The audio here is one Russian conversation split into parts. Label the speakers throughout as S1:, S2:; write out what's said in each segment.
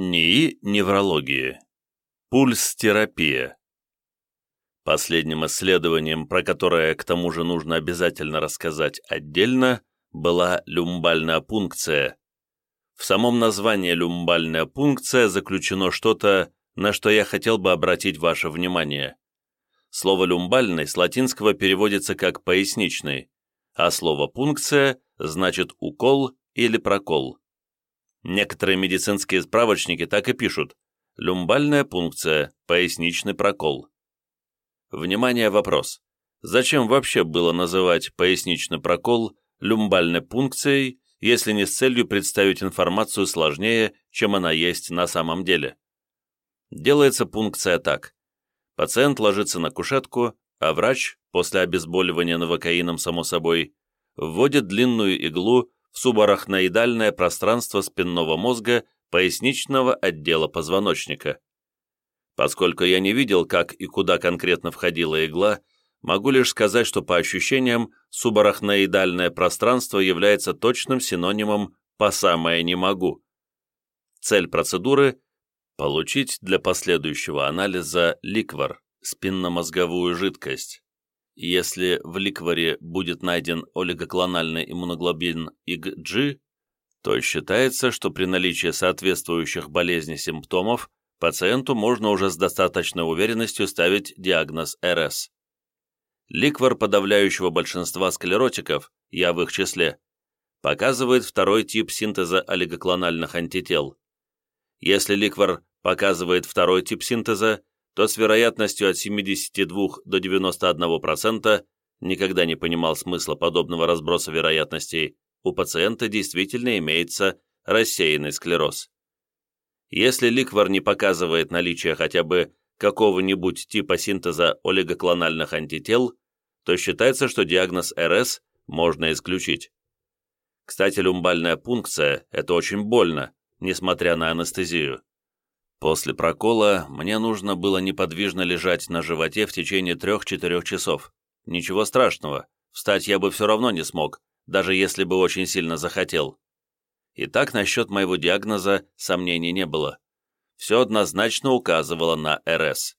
S1: НИИ неврологии. Пульс-терапия. Последним исследованием, про которое к тому же нужно обязательно рассказать отдельно, была люмбальная пункция. В самом названии люмбальная пункция заключено что-то, на что я хотел бы обратить ваше внимание. Слово «люмбальный» с латинского переводится как «поясничный», а слово «пункция» значит «укол» или «прокол». Некоторые медицинские справочники так и пишут «люмбальная пункция, поясничный прокол». Внимание, вопрос. Зачем вообще было называть поясничный прокол люмбальной пункцией, если не с целью представить информацию сложнее, чем она есть на самом деле? Делается пункция так. Пациент ложится на кушетку, а врач, после обезболивания новокаином, само собой, вводит длинную иглу субарахноидальное пространство спинного мозга поясничного отдела позвоночника. Поскольку я не видел, как и куда конкретно входила игла, могу лишь сказать, что по ощущениям субарахноидальное пространство является точным синонимом «по самое не могу». Цель процедуры – получить для последующего анализа ликвор, спинномозговую жидкость. Если в ликворе будет найден олигоклональный иммуноглобулин IgG, то считается, что при наличии соответствующих болезни симптомов пациенту можно уже с достаточной уверенностью ставить диагноз РС. Ликвор подавляющего большинства склеротиков, я в их числе, показывает второй тип синтеза олигоклональных антител. Если ликвор показывает второй тип синтеза, то с вероятностью от 72 до 91% никогда не понимал смысла подобного разброса вероятностей, у пациента действительно имеется рассеянный склероз. Если ликвор не показывает наличие хотя бы какого-нибудь типа синтеза олигоклональных антител, то считается, что диагноз РС можно исключить. Кстати, люмбальная пункция – это очень больно, несмотря на анестезию. После прокола мне нужно было неподвижно лежать на животе в течение трех-четырех часов. Ничего страшного, встать я бы все равно не смог, даже если бы очень сильно захотел. И так насчет моего диагноза сомнений не было. Все однозначно указывало на РС.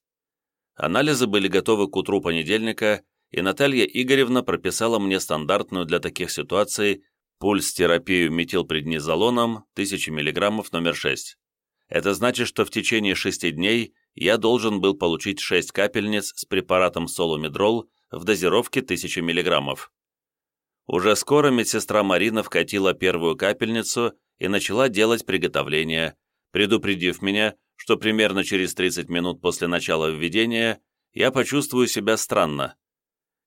S1: Анализы были готовы к утру понедельника, и Наталья Игоревна прописала мне стандартную для таких ситуаций пульс-терапию метилпреднизолоном 1000 мг номер 6. Это значит, что в течение шести дней я должен был получить шесть капельниц с препаратом соломедрол в дозировке 1000 мг. Уже скоро медсестра Марина вкатила первую капельницу и начала делать приготовления, предупредив меня, что примерно через 30 минут после начала введения я почувствую себя странно.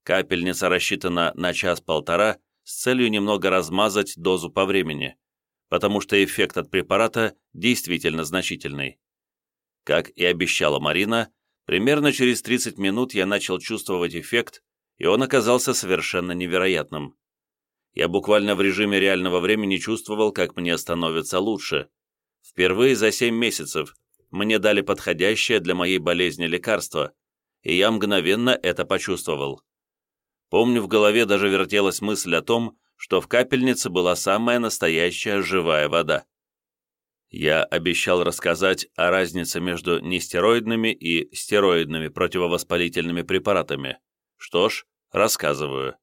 S1: Капельница рассчитана на час-полтора с целью немного размазать дозу по времени потому что эффект от препарата действительно значительный. Как и обещала Марина, примерно через 30 минут я начал чувствовать эффект, и он оказался совершенно невероятным. Я буквально в режиме реального времени чувствовал, как мне становится лучше. Впервые за 7 месяцев мне дали подходящее для моей болезни лекарство, и я мгновенно это почувствовал. Помню, в голове даже вертелась мысль о том, что в капельнице была самая настоящая живая вода. Я обещал рассказать о разнице между нестероидными и стероидными противовоспалительными препаратами. Что ж, рассказываю.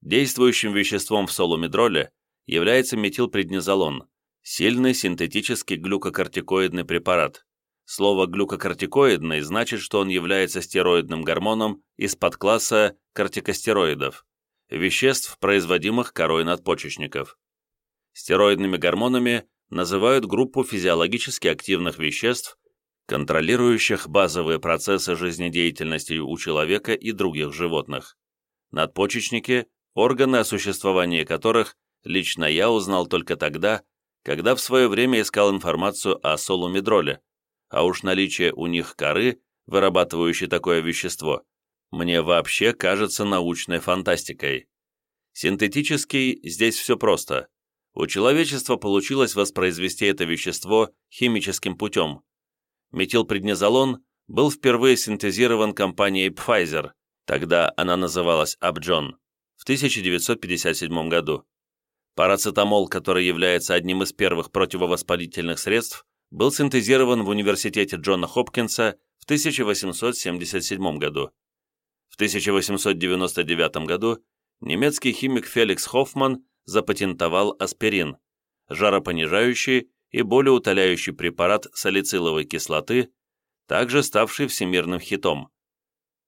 S1: Действующим веществом в солумедроле является метилпреднизолон, сильный синтетический глюкокортикоидный препарат. Слово «глюкокортикоидный» значит, что он является стероидным гормоном из подкласса кортикостероидов веществ, производимых корой надпочечников. Стероидными гормонами называют группу физиологически активных веществ, контролирующих базовые процессы жизнедеятельности у человека и других животных. Надпочечники – органы, о существовании которых лично я узнал только тогда, когда в свое время искал информацию о солумедроле, а уж наличие у них коры, вырабатывающей такое вещество, мне вообще кажется научной фантастикой. Синтетический здесь все просто. У человечества получилось воспроизвести это вещество химическим путем. Метилпреднизолон был впервые синтезирован компанией Pfizer, тогда она называлась Upjohn, в 1957 году. Парацетамол, который является одним из первых противовоспалительных средств, был синтезирован в университете Джона Хопкинса в 1877 году. В 1899 году немецкий химик Феликс Хоффман запатентовал аспирин, жаропонижающий и болеутоляющий препарат салициловой кислоты, также ставший всемирным хитом.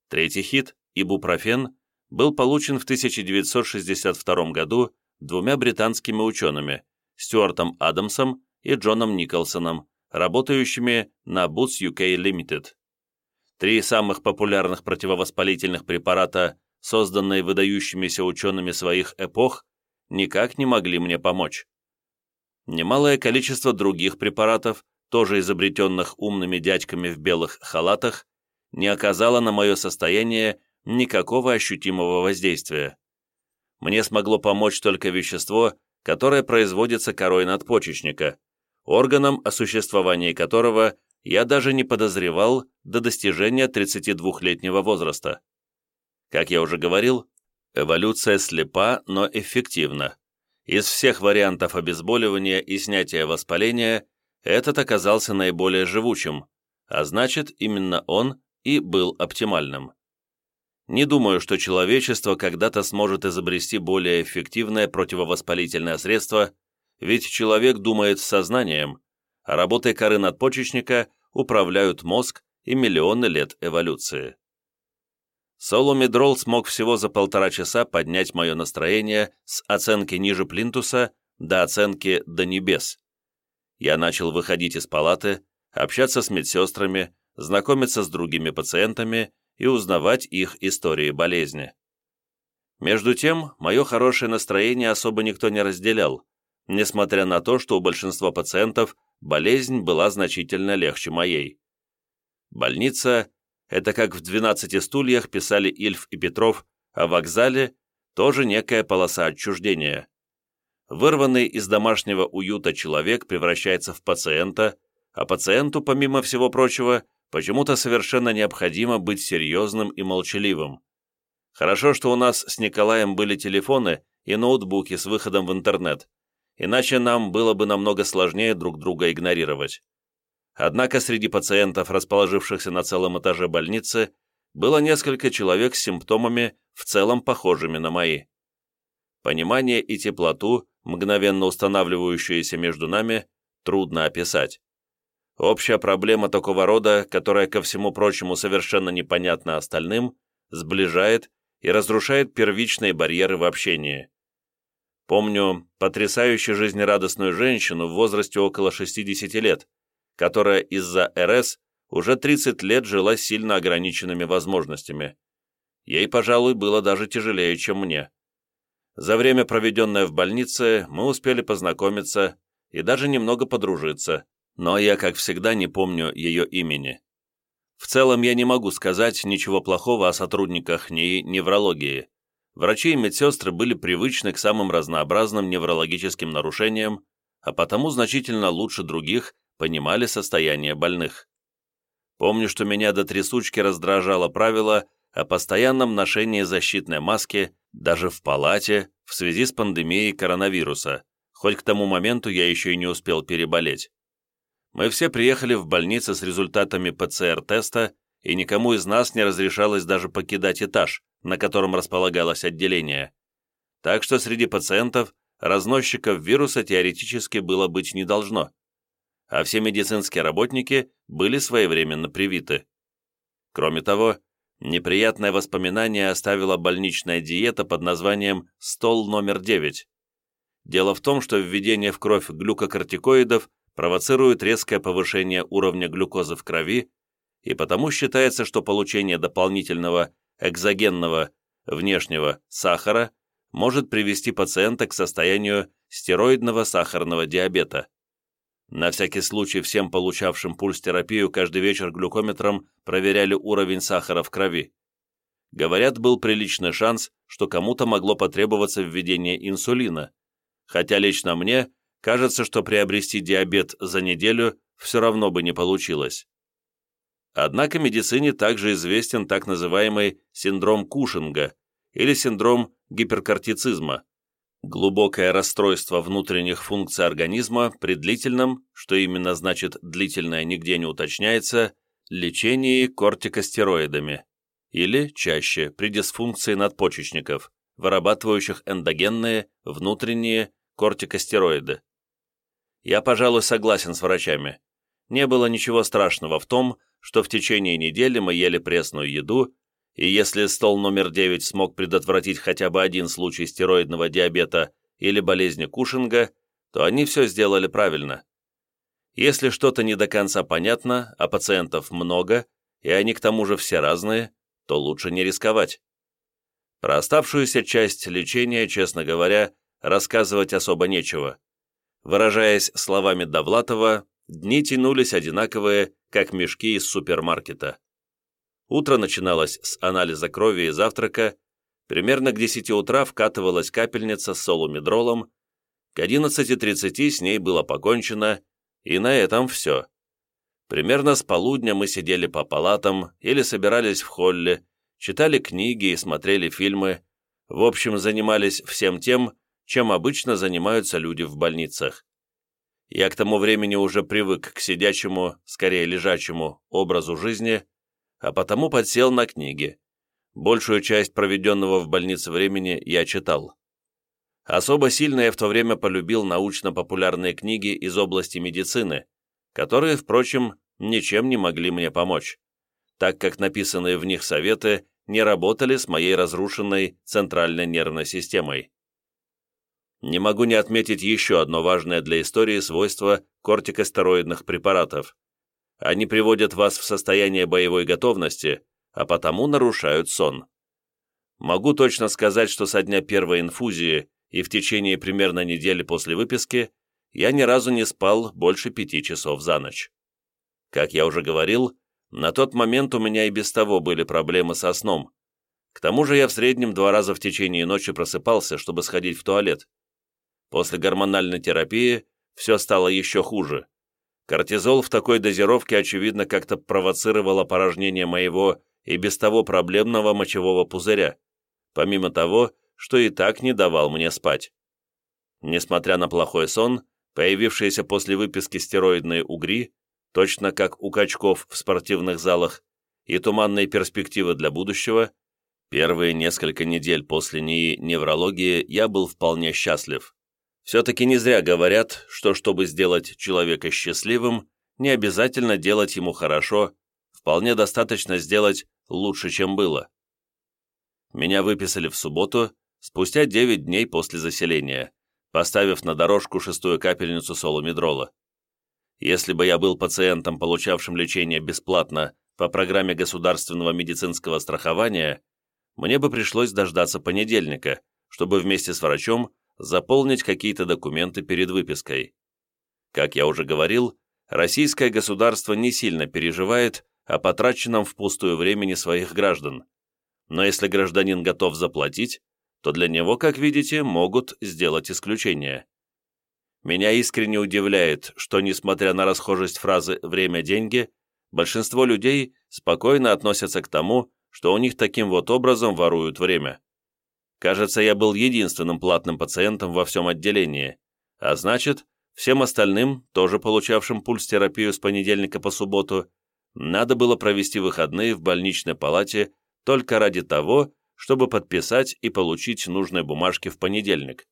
S1: Третий хит, ибупрофен, был получен в 1962 году двумя британскими учеными, Стюартом Адамсом и Джоном Николсоном, работающими на Boots UK Limited. Три самых популярных противовоспалительных препарата, созданные выдающимися учеными своих эпох, никак не могли мне помочь. Немалое количество других препаратов, тоже изобретенных умными дядьками в белых халатах, не оказало на мое состояние никакого ощутимого воздействия. Мне смогло помочь только вещество, которое производится корой надпочечника, органом, о существовании которого я даже не подозревал до достижения 32-летнего возраста. Как я уже говорил, эволюция слепа, но эффективна. Из всех вариантов обезболивания и снятия воспаления этот оказался наиболее живучим, а значит, именно он и был оптимальным. Не думаю, что человечество когда-то сможет изобрести более эффективное противовоспалительное средство, ведь человек думает сознанием, а работой коры надпочечника управляют мозг и миллионы лет эволюции. Соломидрол смог всего за полтора часа поднять мое настроение с оценки ниже плинтуса до оценки до небес. Я начал выходить из палаты, общаться с медсестрами, знакомиться с другими пациентами и узнавать их истории болезни. Между тем, мое хорошее настроение особо никто не разделял, несмотря на то, что у большинства пациентов болезнь была значительно легче моей. Больница – это как в «12 стульях» писали Ильф и Петров, а вокзале – тоже некая полоса отчуждения. Вырванный из домашнего уюта человек превращается в пациента, а пациенту, помимо всего прочего, почему-то совершенно необходимо быть серьезным и молчаливым. Хорошо, что у нас с Николаем были телефоны и ноутбуки с выходом в интернет, иначе нам было бы намного сложнее друг друга игнорировать. Однако среди пациентов, расположившихся на целом этаже больницы, было несколько человек с симптомами, в целом похожими на мои. Понимание и теплоту, мгновенно устанавливающиеся между нами, трудно описать. Общая проблема такого рода, которая, ко всему прочему, совершенно непонятна остальным, сближает и разрушает первичные барьеры в общении. Помню потрясающе жизнерадостную женщину в возрасте около 60 лет, которая из-за РС уже 30 лет жила сильно ограниченными возможностями. Ей, пожалуй, было даже тяжелее, чем мне. За время, проведенное в больнице, мы успели познакомиться и даже немного подружиться, но я, как всегда, не помню ее имени. В целом я не могу сказать ничего плохого о сотрудниках НИИ неврологии. Врачи и медсестры были привычны к самым разнообразным неврологическим нарушениям, а потому значительно лучше других понимали состояние больных. Помню, что меня до трясучки раздражало правило о постоянном ношении защитной маски даже в палате в связи с пандемией коронавируса, хоть к тому моменту я еще и не успел переболеть. Мы все приехали в больницу с результатами ПЦР-теста, и никому из нас не разрешалось даже покидать этаж, на котором располагалось отделение. Так что среди пациентов разносчиков вируса теоретически было быть не должно, а все медицинские работники были своевременно привиты. Кроме того, неприятное воспоминание оставила больничная диета под названием «стол номер 9». Дело в том, что введение в кровь глюкокортикоидов провоцирует резкое повышение уровня глюкозы в крови, и потому считается, что получение дополнительного экзогенного внешнего сахара может привести пациента к состоянию стероидного сахарного диабета. На всякий случай всем получавшим пульс-терапию каждый вечер глюкометром проверяли уровень сахара в крови. Говорят, был приличный шанс, что кому-то могло потребоваться введение инсулина, хотя лично мне кажется, что приобрести диабет за неделю все равно бы не получилось. Однако медицине также известен так называемый синдром Кушинга или синдром гиперкортицизма. Глубокое расстройство внутренних функций организма при длительном, что именно значит длительное нигде не уточняется, лечении кортикостероидами или, чаще, при дисфункции надпочечников, вырабатывающих эндогенные, внутренние кортикостероиды. Я, пожалуй, согласен с врачами. Не было ничего страшного в том, что в течение недели мы ели пресную еду, и если стол номер 9 смог предотвратить хотя бы один случай стероидного диабета или болезни Кушинга, то они все сделали правильно. Если что-то не до конца понятно, а пациентов много, и они к тому же все разные, то лучше не рисковать. Про оставшуюся часть лечения, честно говоря, рассказывать особо нечего. Выражаясь словами Довлатова, дни тянулись одинаковые, как мешки из супермаркета. Утро начиналось с анализа крови и завтрака, примерно к 10 утра вкатывалась капельница с солумедролом, к 11.30 с ней было покончено, и на этом все. Примерно с полудня мы сидели по палатам или собирались в холле, читали книги и смотрели фильмы, в общем, занимались всем тем, чем обычно занимаются люди в больницах. Я к тому времени уже привык к сидячему, скорее лежачему, образу жизни, а потому подсел на книги. Большую часть проведенного в больнице времени я читал. Особо сильно я в то время полюбил научно-популярные книги из области медицины, которые, впрочем, ничем не могли мне помочь, так как написанные в них советы не работали с моей разрушенной центральной нервной системой. Не могу не отметить еще одно важное для истории свойство кортикостероидных препаратов. Они приводят вас в состояние боевой готовности, а потому нарушают сон. Могу точно сказать, что со дня первой инфузии и в течение примерно недели после выписки я ни разу не спал больше пяти часов за ночь. Как я уже говорил, на тот момент у меня и без того были проблемы со сном. К тому же я в среднем два раза в течение ночи просыпался, чтобы сходить в туалет. После гормональной терапии все стало еще хуже. Кортизол в такой дозировке, очевидно, как-то провоцировал опорожнение моего и без того проблемного мочевого пузыря, помимо того, что и так не давал мне спать. Несмотря на плохой сон, появившиеся после выписки стероидные угри, точно как у качков в спортивных залах, и туманные перспективы для будущего, первые несколько недель после НИИ неврологии я был вполне счастлив. Все-таки не зря говорят, что чтобы сделать человека счастливым, не обязательно делать ему хорошо, вполне достаточно сделать лучше, чем было. Меня выписали в субботу, спустя 9 дней после заселения, поставив на дорожку шестую капельницу соломедрола. Если бы я был пациентом, получавшим лечение бесплатно по программе государственного медицинского страхования, мне бы пришлось дождаться понедельника, чтобы вместе с врачом заполнить какие-то документы перед выпиской. Как я уже говорил, российское государство не сильно переживает о потраченном впустую времени своих граждан. Но если гражданин готов заплатить, то для него, как видите, могут сделать исключение. Меня искренне удивляет, что, несмотря на расхожесть фразы «время – деньги», большинство людей спокойно относятся к тому, что у них таким вот образом воруют время. Кажется, я был единственным платным пациентом во всем отделении, а значит, всем остальным, тоже получавшим пульс-терапию с понедельника по субботу, надо было провести выходные в больничной палате только ради того, чтобы подписать и получить нужные бумажки в понедельник.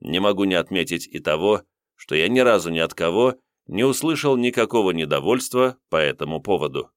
S1: Не могу не отметить и того, что я ни разу ни от кого не услышал никакого недовольства по этому поводу.